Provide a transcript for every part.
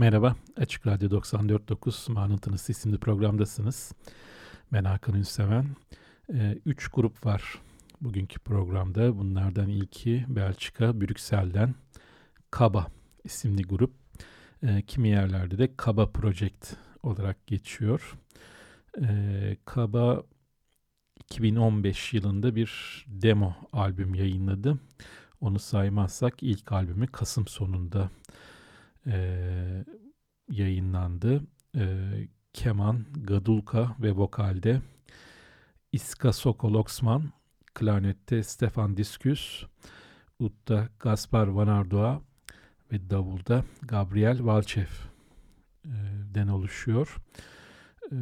Merhaba, Açık Radyo 94.9 Manıntınız isimli programdasınız. Ben Hakan Ünseven. Ee, üç grup var bugünkü programda. Bunlardan ilki Belçika, Brüksel'den Kaba isimli grup. Ee, kimi yerlerde de Kaba Project olarak geçiyor. Ee, Kaba 2015 yılında bir demo albüm yayınladı. Onu saymazsak ilk albümü Kasım sonunda e, yayınlandı. E, keman, gadulka ve vokalde Iska Sokoloksman, klarnette Stefan Diskus, Utta Gaspar Van Ardoa ve davulda Gabriel Valchev e, den oluşuyor. E,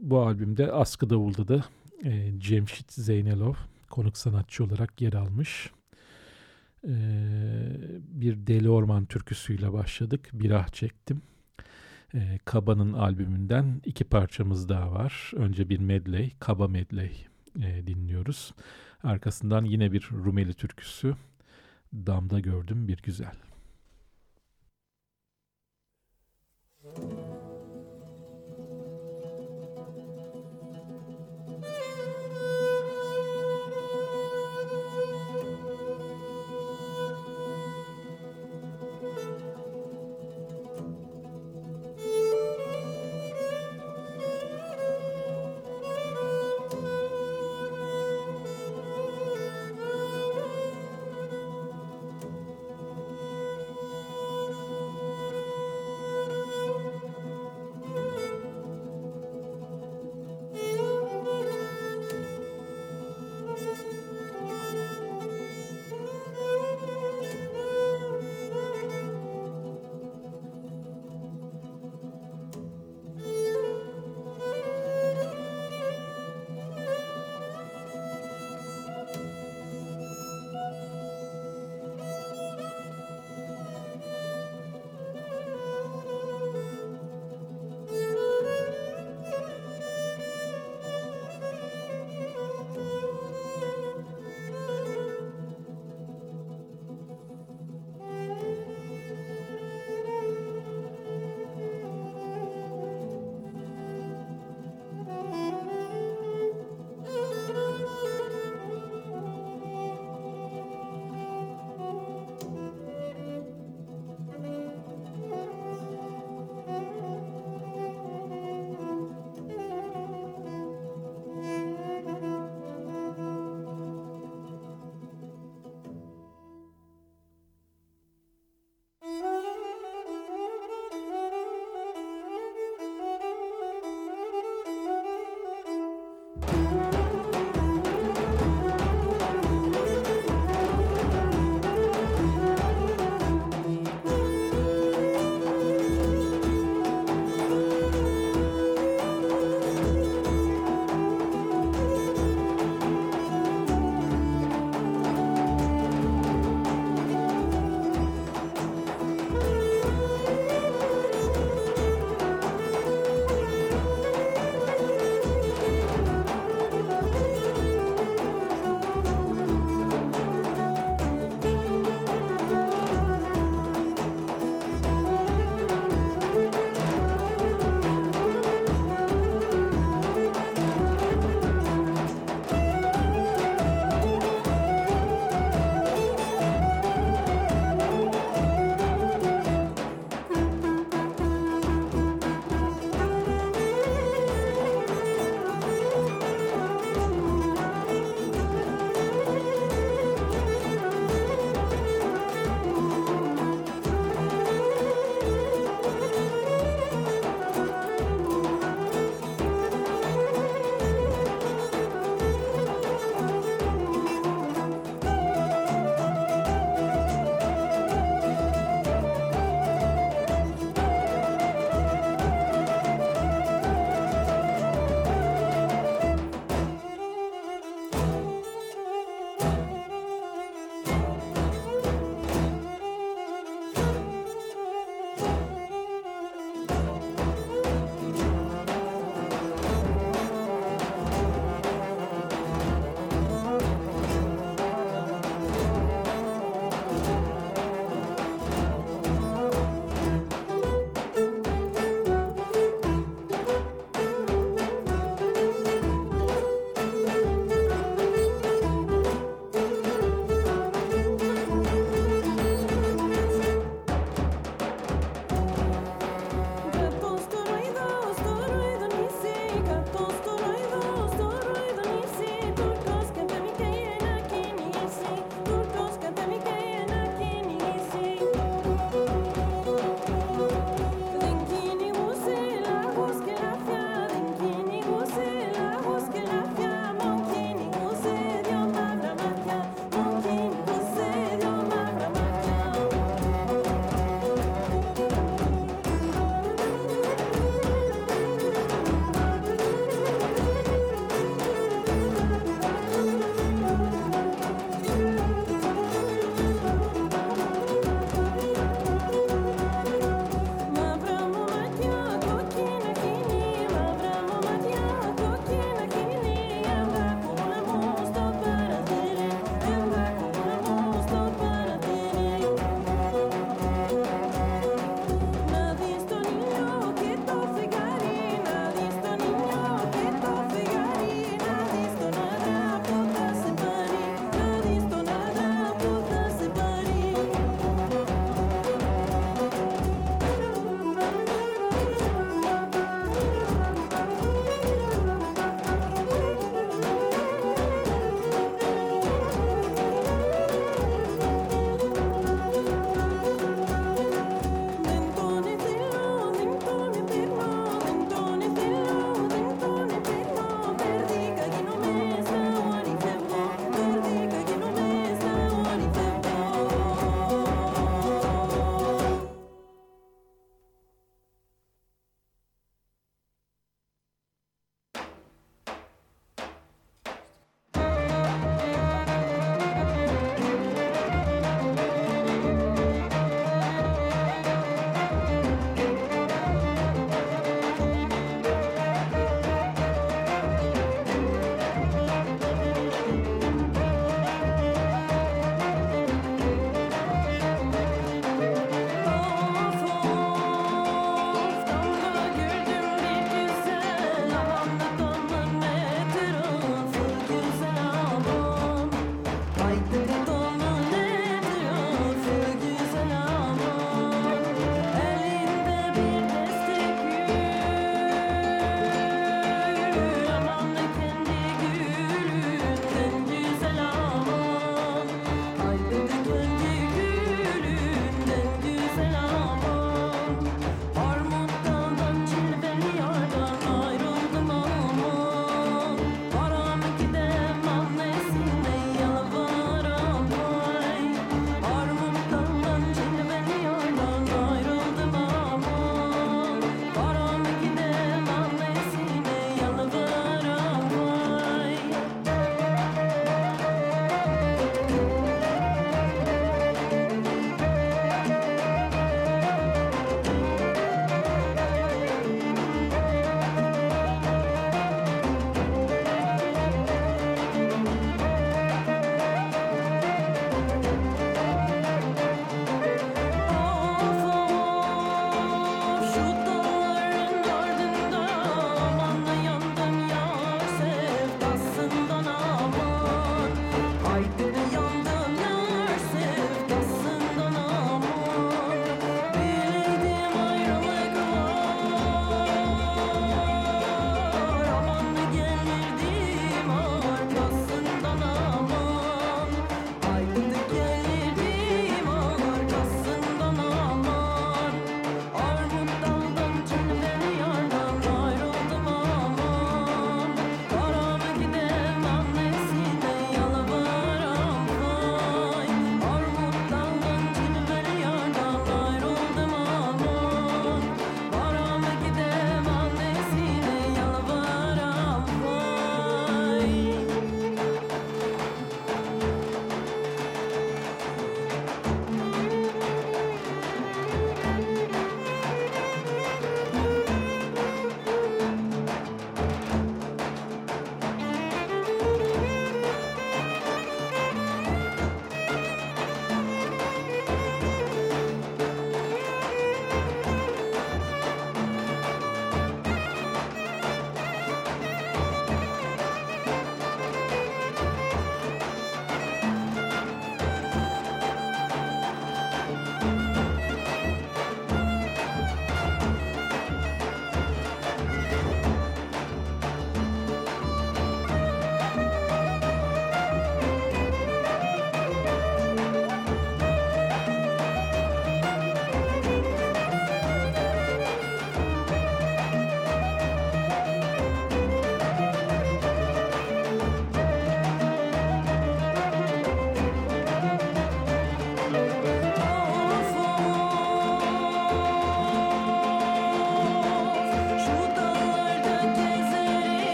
bu albümde askı davulda da e, Cemşit Zeynelov konuk sanatçı olarak yer almış. E, bir Deli Orman türküsüyle başladık. Bir ah çektim. E, Kaba'nın albümünden iki parçamız daha var. Önce bir medley, Kaba medley e, dinliyoruz. Arkasından yine bir Rumeli türküsü. Damda gördüm bir güzel.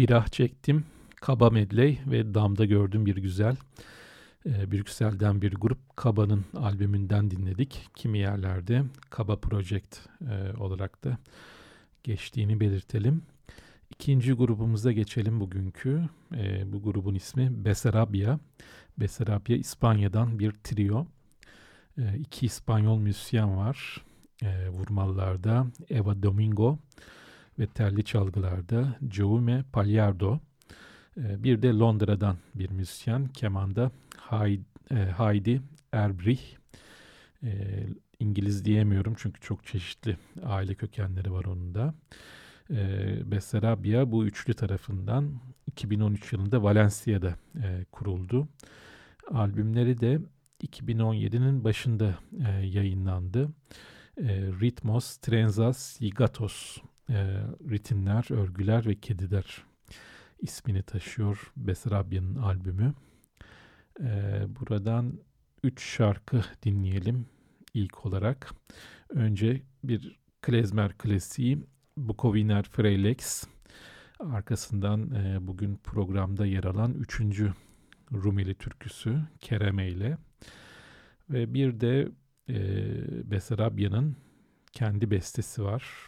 Bir ah çektim, Kaba Medley ve Dam'da gördüm bir güzel. Ee, Brüksel'den bir grup Kaba'nın albümünden dinledik. Kimi yerlerde Kaba Project e, olarak da geçtiğini belirtelim. İkinci grubumuza geçelim bugünkü. E, bu grubun ismi Besarabia. Besarabia İspanya'dan bir trio. E, iki İspanyol müzisyen var. E, vurmalılarda Eva Domingo ve telli çalgılarda Jaume Pagliardo. E, bir de Londra'dan bir müzisyen kemanda Heidi e, Erbrich. E, İngiliz diyemiyorum çünkü çok çeşitli aile kökenleri var onun da. E, bu üçlü tarafından 2013 yılında Valencia'da e, kuruldu. Albümleri de 2017'nin başında e, yayınlandı. E, Ritmos, Trenzas, Yigatos e, ritimler, örgüler ve kediler ismini taşıyor Besarabia'nın albümü. E, buradan üç şarkı dinleyelim ilk olarak. Önce bir klezmer klasiği Bukowiner Freylex. Arkasından e, bugün programda yer alan üçüncü Rumeli türküsü Kereme ile. Ve bir de e, Besarabya'nın kendi bestesi var.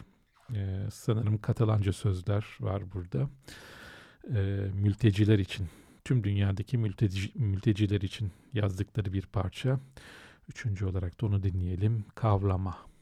E, sanırım Katalanca sözler var burada. E, mülteciler için, tüm dünyadaki mülteci, mülteciler için yazdıkları bir parça. Üçüncü olarak da onu dinleyelim. Kavlama.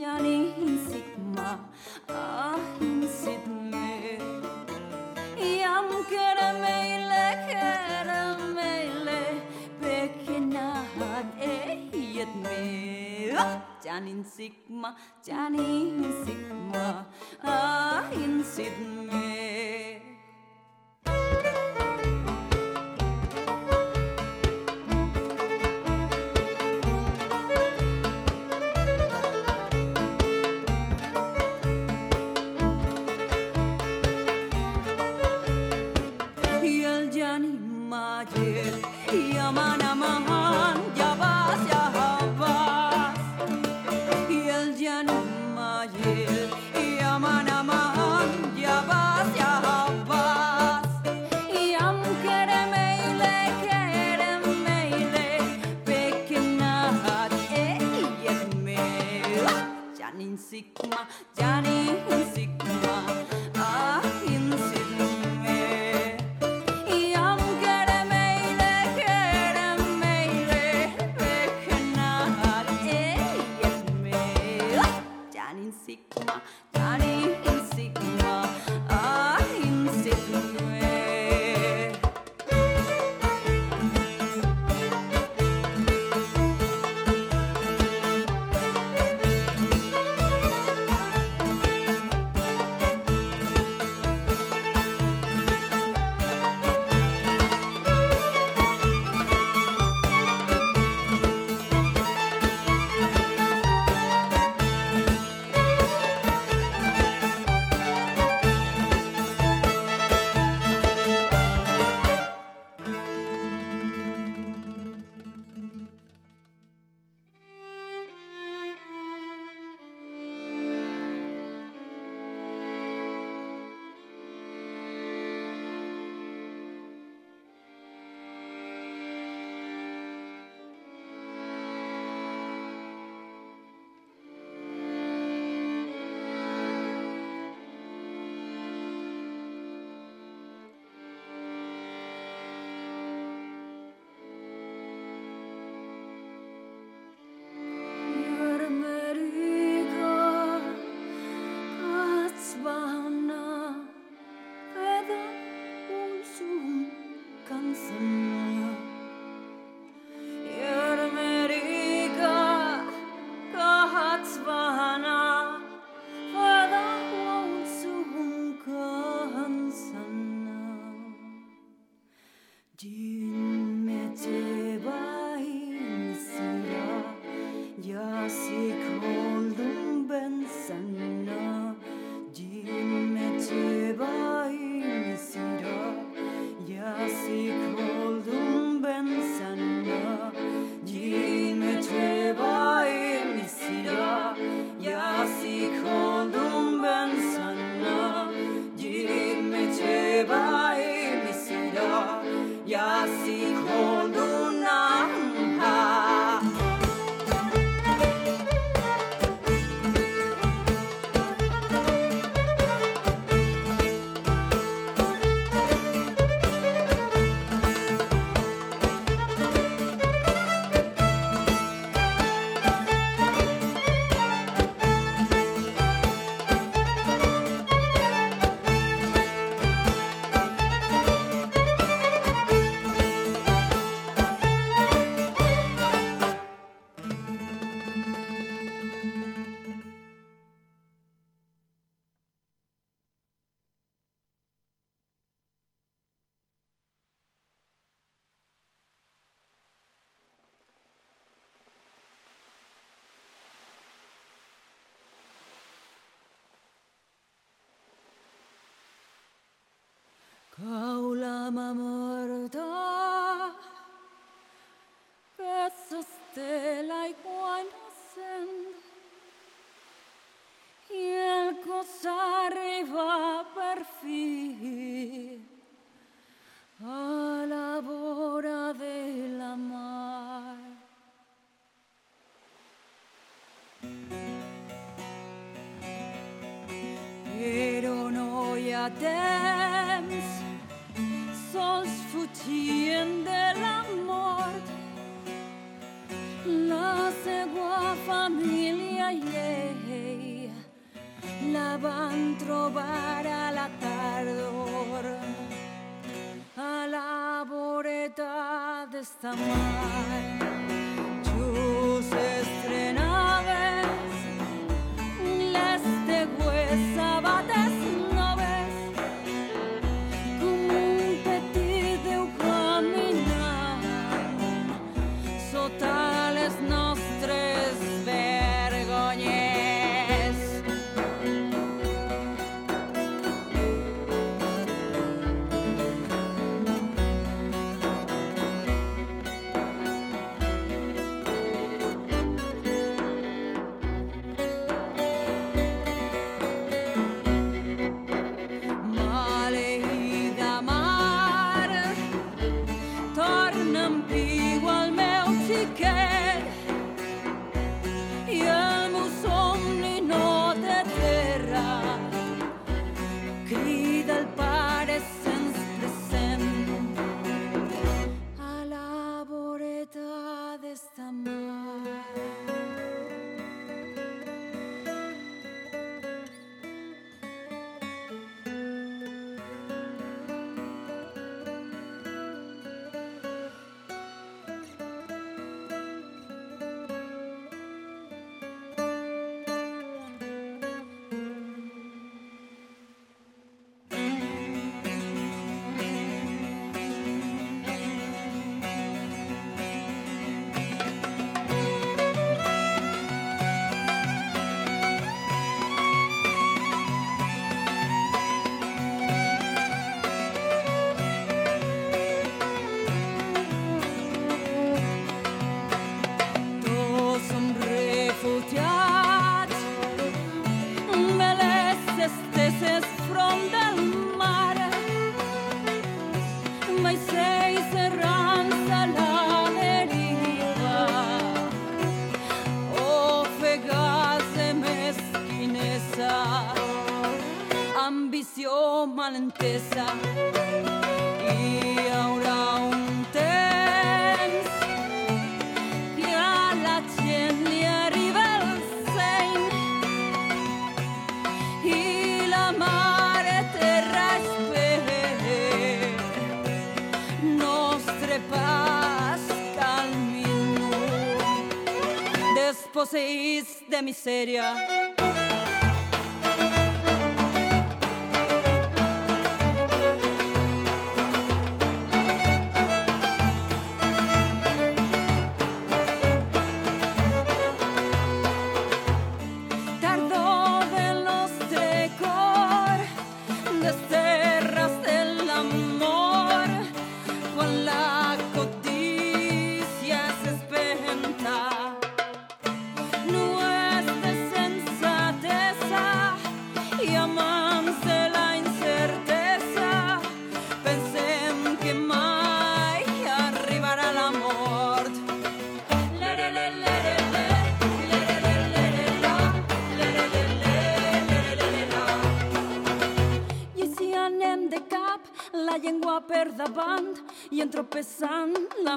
Canı hissetme, ah hissetme Yam keremeyle keremeyle me. nahat ehyetme Canın sıkma, canın vocês de miséria.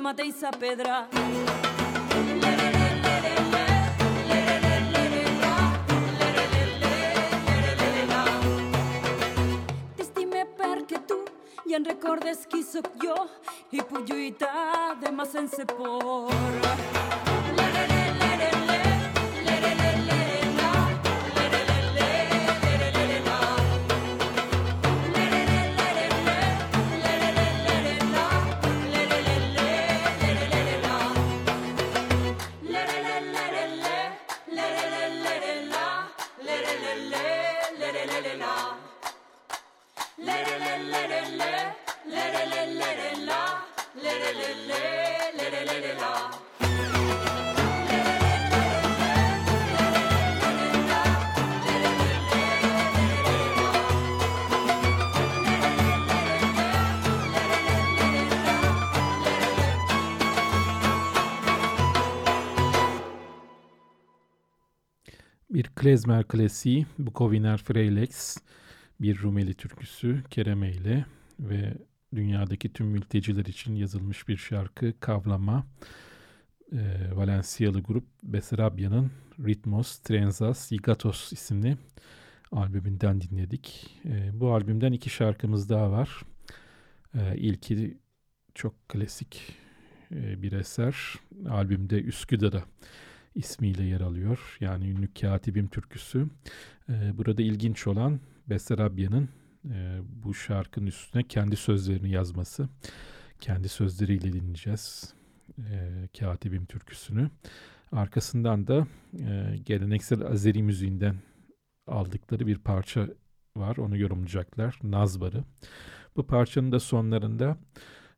mateis a pedra. Destime perquè tu i en recordes qui sóc jo i pujuita demà sense por. Klezmer Klasiği, Bukoviner Freylex, bir Rumeli türküsü Kereme ile ve dünyadaki tüm mülteciler için yazılmış bir şarkı Kavlama. Ee, e, Valensiyalı grup Besarabya'nın Ritmos Trenzas Yigatos isimli albümünden dinledik. E, bu albümden iki şarkımız daha var. E, ilki çok klasik e, bir eser. Albümde Üsküdar'a ismiyle yer alıyor. Yani ünlü Katibim türküsü. E, burada ilginç olan Besarabya'nın e, bu şarkının üstüne kendi sözlerini yazması. Kendi sözleriyle dinleyeceğiz e, Katibim türküsünü. Arkasından da e, geleneksel Azeri müziğinden aldıkları bir parça var. Onu yorumlayacaklar. Nazbarı. Bu parçanın da sonlarında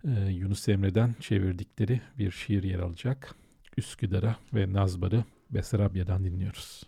e, Yunus Emre'den çevirdikleri bir şiir yer alacak. Üsküdar'a ve Nazbar'ı Besarabya'dan dinliyoruz.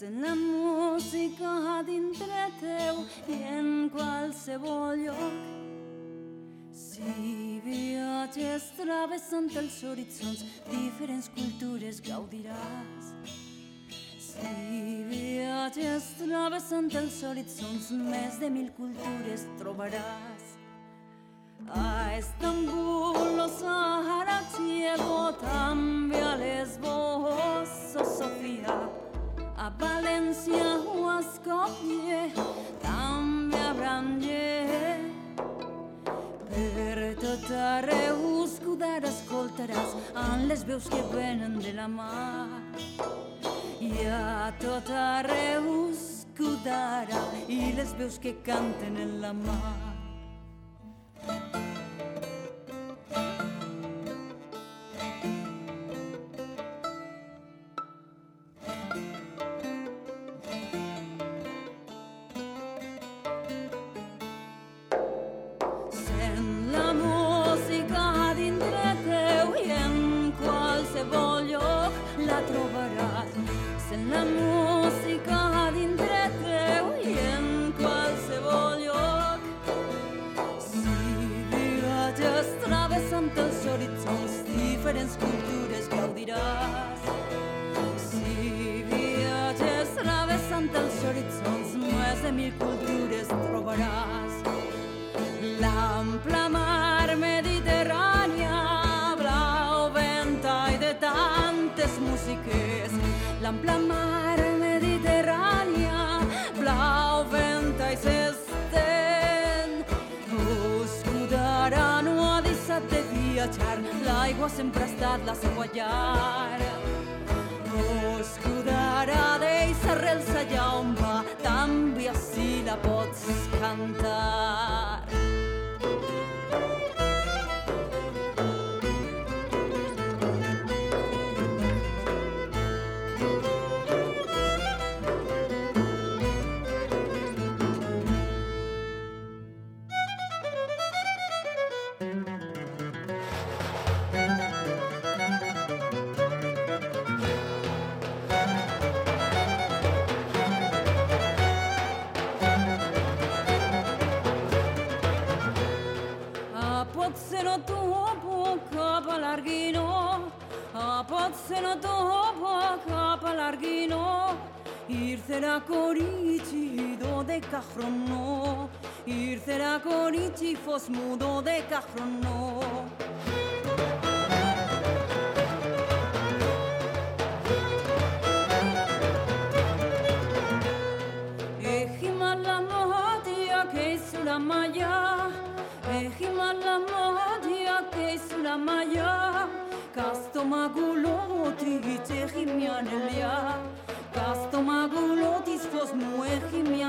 Sent la música dintre teu i en qualsevol lloc. Si viatges travessant els horitzons, diferents cultures gaudiràs. Si viatges travessant els horitzons, més de mil cultures trobaràs. A Estambul o Sahara ciego, també a Lesbos o Sofia, a València o a Skopje, també Brandje. Per tot arreu escudar escoltaràs en les veus que venen de la mar. I a tot arreu escudarà i les veus que canten en la mar. Sempre ha estat la seva llar. Escudarà d'ells arrels allà on va, també així la pots cantar. ήρθερα κορίτσι, δώδεκα χρονό. Ήρθερα κορίτσι, φως μου, δώδεκα χρονό. Έχει μαλαμάτια και σουραμάγια, έχει μαλαμάτια και σουραμάγια, κάστομα κουλότρι, τσέχει μια νελιά. los muejimes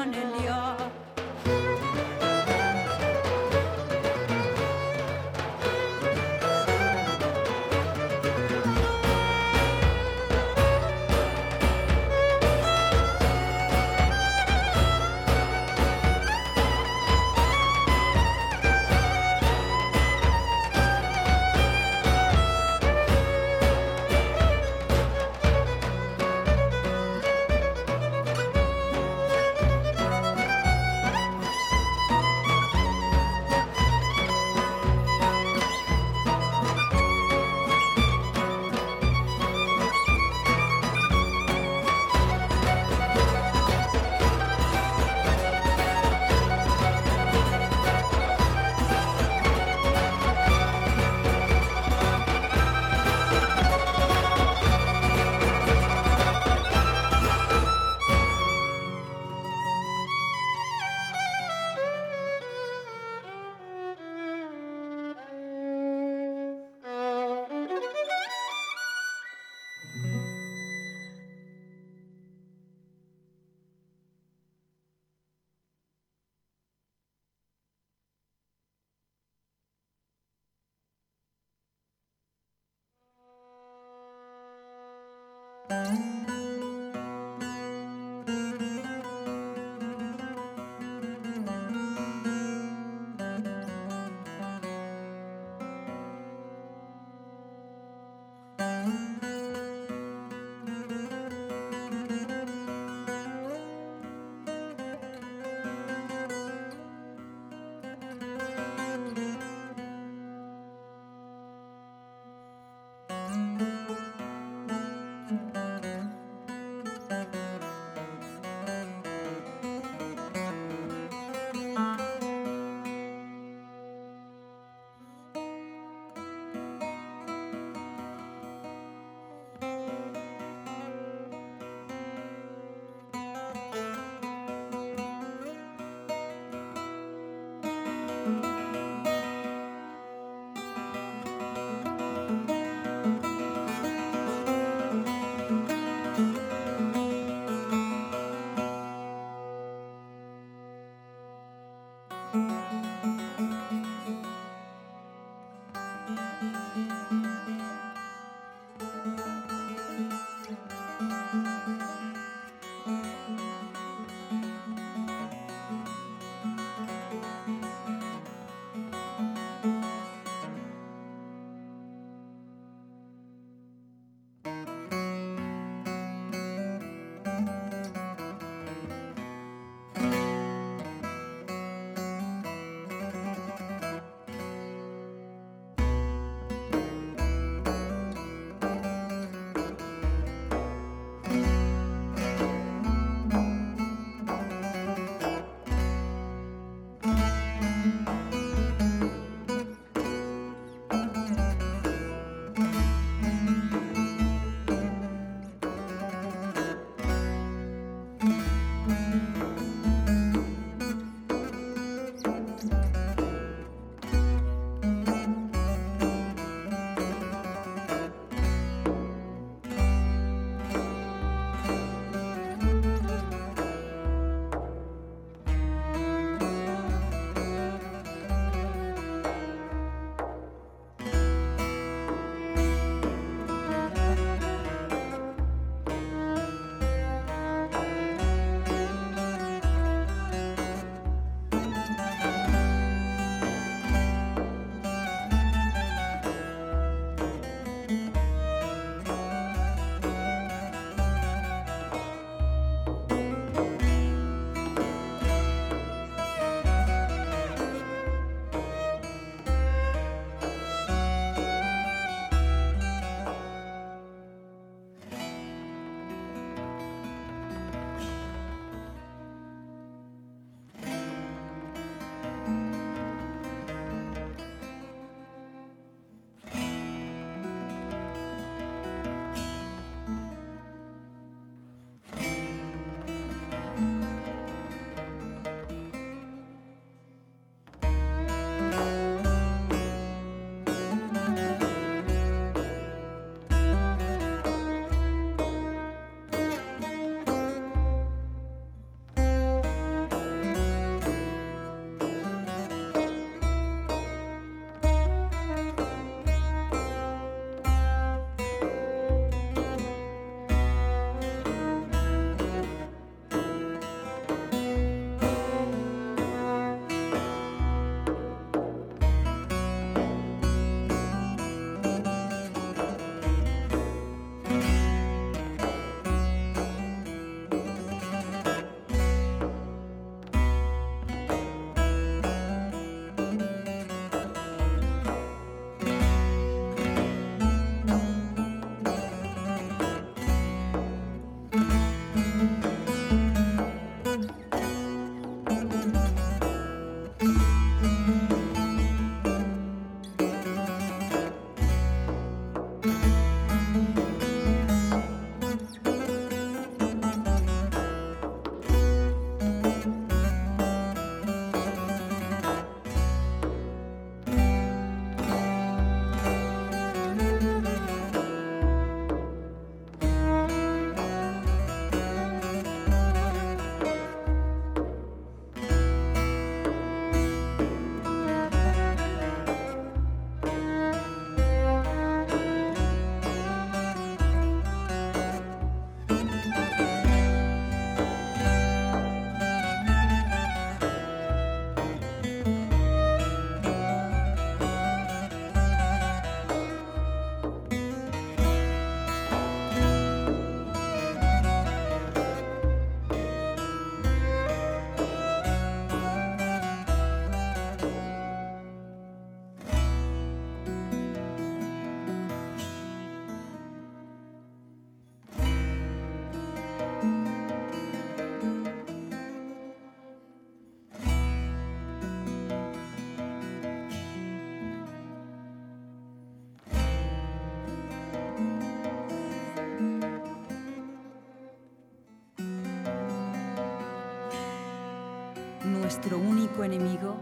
nuestro único enemigo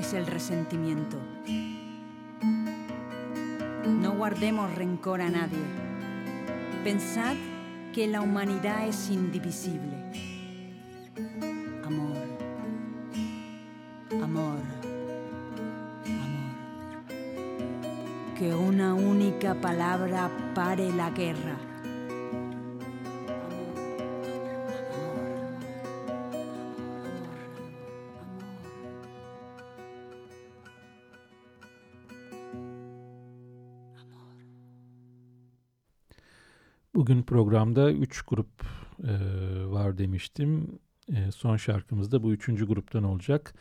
es el resentimiento. No guardemos rencor a nadie. Pensad que la humanidad es indivisible. Amor, amor, amor. Que una única palabra pare la guerra. Bugün programda 3 grup e, var demiştim. E, son şarkımız da bu üçüncü gruptan olacak.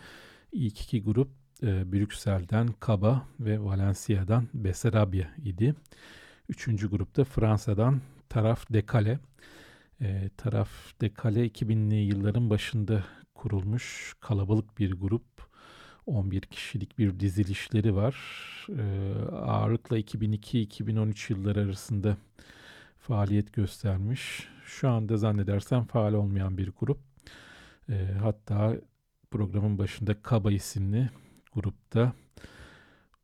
İlk iki grup e, Brüksel'den Kaba ve Valencia'dan Besarabia idi. Üçüncü grupta Fransa'dan Taraf Dekale. E, Taraf Dekale 2000'li yılların başında kurulmuş kalabalık bir grup. 11 kişilik bir dizilişleri var. E, ağırlıkla 2002-2013 yılları arasında faaliyet göstermiş. Şu anda zannedersem faal olmayan bir grup. E, hatta programın başında Kaba isimli grupta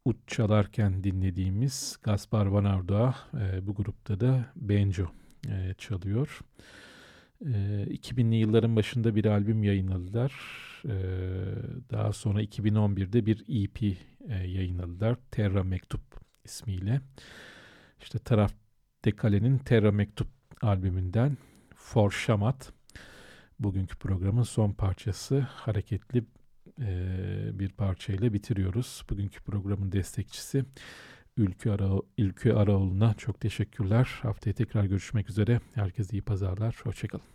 ut çalarken dinlediğimiz Gaspar Van Ardoa e, bu grupta da banjo e, çalıyor. E, 2000'li yılların başında bir albüm yayınladılar. E, daha sonra 2011'de bir EP e, yayınladılar. Terra Mektup ismiyle. İşte taraf Dekale'nin Terra Mektup albümünden For Shamat. Bugünkü programın son parçası hareketli e, bir parçayla bitiriyoruz. Bugünkü programın destekçisi Ülkü, Ara, Ülkü Araoğlu'na çok teşekkürler. Haftaya tekrar görüşmek üzere. Herkese iyi pazarlar. Hoşçakalın.